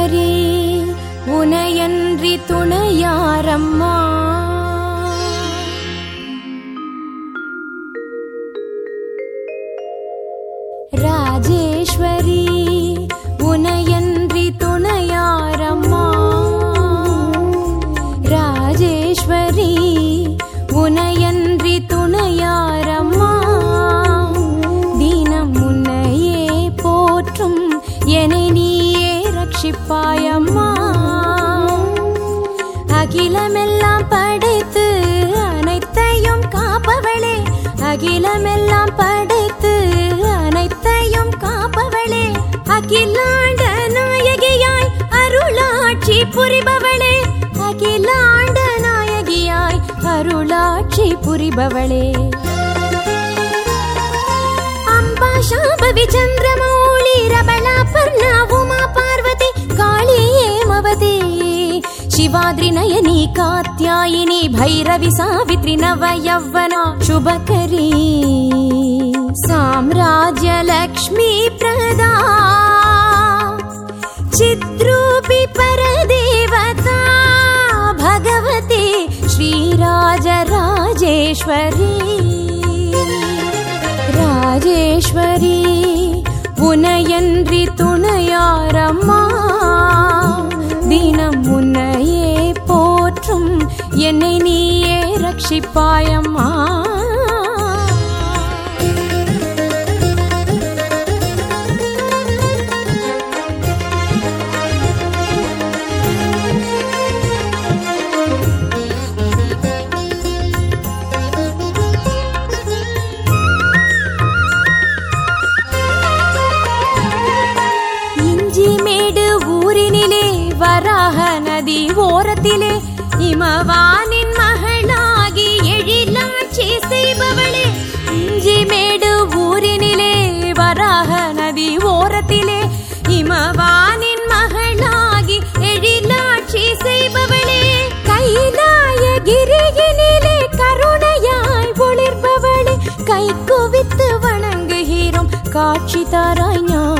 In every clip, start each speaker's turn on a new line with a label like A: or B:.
A: ராஜேஸ்வரி உனையன்றி துணையாரம்மா. ரட்சிப்பாயம்மா அகிலமெல்லாம் படைத்து அனைத்தையும் காப்பவளே. அகிலமெல்லாம் படைத்து அனைத்தையும் காப்பவளே. அகிலாண்ட நாயகியாய் அருளாட்சி புரிபவளே. அகிலாண்ட நாயகியாய் அருளாட்சி புரிபவளே. அம்பா சாம்பவி சந்திரமௌலி ரபலா பர்ணா உமா பார்வ त्रि कात्यायिनी भैरवि सावित्रि नवयौवना शुभकरी। साम्राज्यलक्ष्मी प्रदा चित्रूपि परदेवता। भगवते श्रीराजराजेश्वरी। राजेश्वरी राजेश्वरी पुनयन् त्रितुनयारम्मा என்னை நீயே ரட்சிப்பாயம்மா. இஞ்சிமேடு ஊரினிலே வராக நதி ஓரத்திலே இமவானின் மகளாகி எழிலாட்சி செய்பவளே இஞ்சிமேடு ஊரினிலே வராக நதி ஓரத்திலே. இமவானின் மகளாகி எழிலாட்சி செய்பவளே கைலாய கிரியினிலே கருணையாய் ஒளிர்பவளே கை குவித்து வணங்குகிறோம் காட்சி தாராய் ஞானாட்சி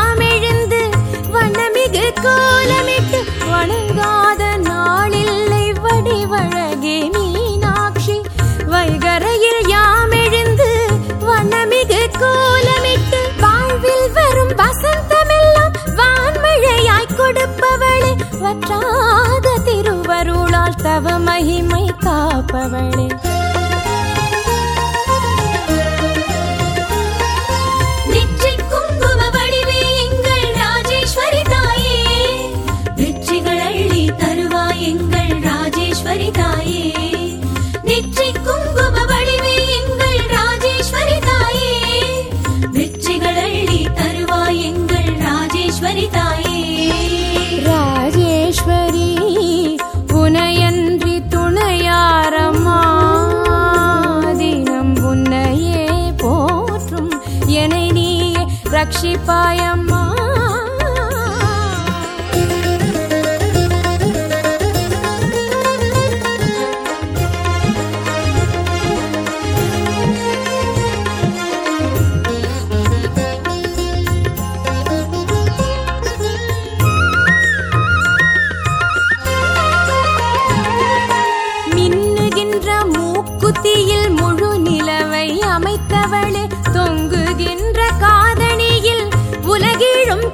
A: கோலமிட்டு வணங்காத நாளில்லை வடிவழகே மீனாட்சி. வைகரையில் யாமெழுந்து வண்ணமிகு கோலமிட்டு வாழ்வில் வரும் வசந்தமெல்லாம் வான்மழையாய் கொடுப்பவளே. வற்றாத திருவருளால் தவ மகிமை காப்பவளே.
B: ராஜேஸ்வரி தாயே. ராஜேஸ்வரி
A: உனையன்றி துணையாரம்மா. தினம் உன்னையே போற்றும். என்னை நீயே ரட்சிப்பாயம்மா.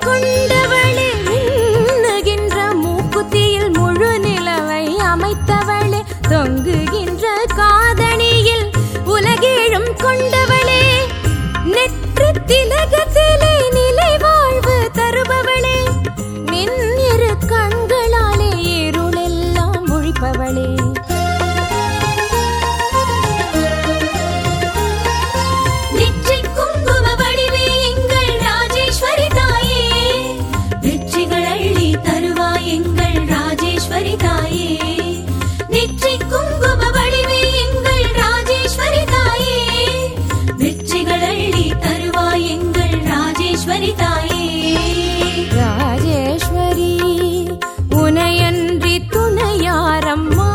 A: கொண்டவள்.
B: ராஜேஸ்வரி தாயே. ராஜேஸ்வரி
A: உனையன்றி துணையாரம்மா.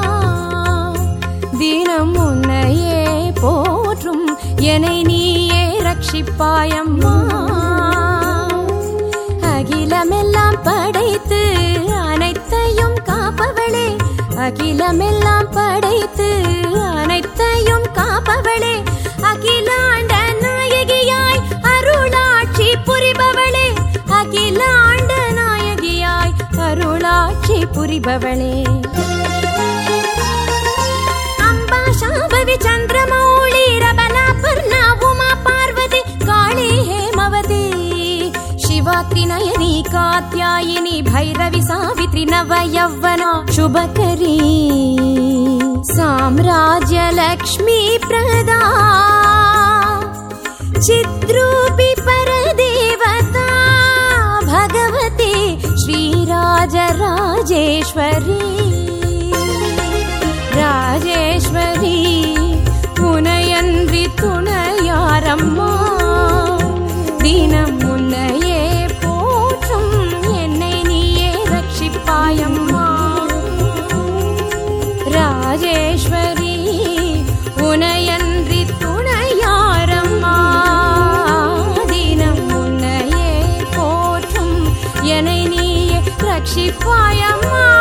A: தினம் உன்னையே போற்றும் என்னை நீயே ரட்சிப்பாயம்மா. அகிலமெல்லாம் படைத்து அனைத்தையும் காப்பவளே அகிலமெல்லாம் படைத்து पुरि अम्बा शाभवि चन्द्रमौळि रबल पूर्ण उमा पार्वे हेमवदे शिवात्रिनयनि कात्यायिनि भैरवि सावित्रि नव यौवना शुभकरी। साम्राज्य लक्ष्मी प्रहदा चित्रूपि पर ராஜேஸ்வரி ராஜேஸ்வரி உனையன்றி துணையாரம்மா தினம் உன்னை 西瓜呀嘛！